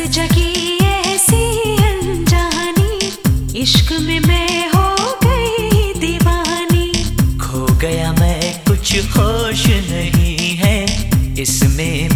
जगी ऐसी इश्क में मैं हो गई दीवानी। खो गया मैं, कुछ खुश नहीं है। इसमें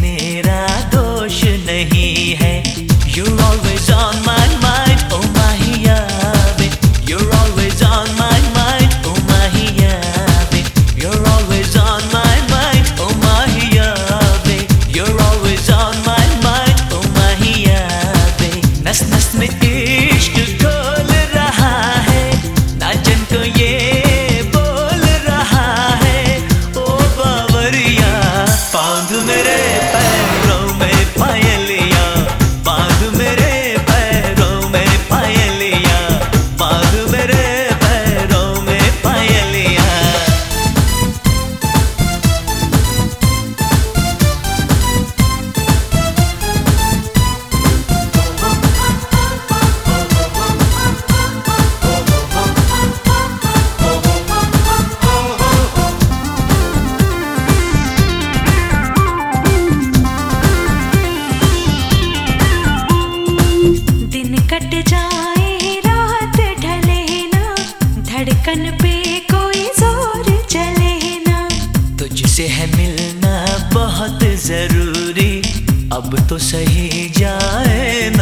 धड़कन पे कोई ज़ोर चले ना। तुझसे है मिलना बहुत ज़रूरी। अब तो सही जाए ना।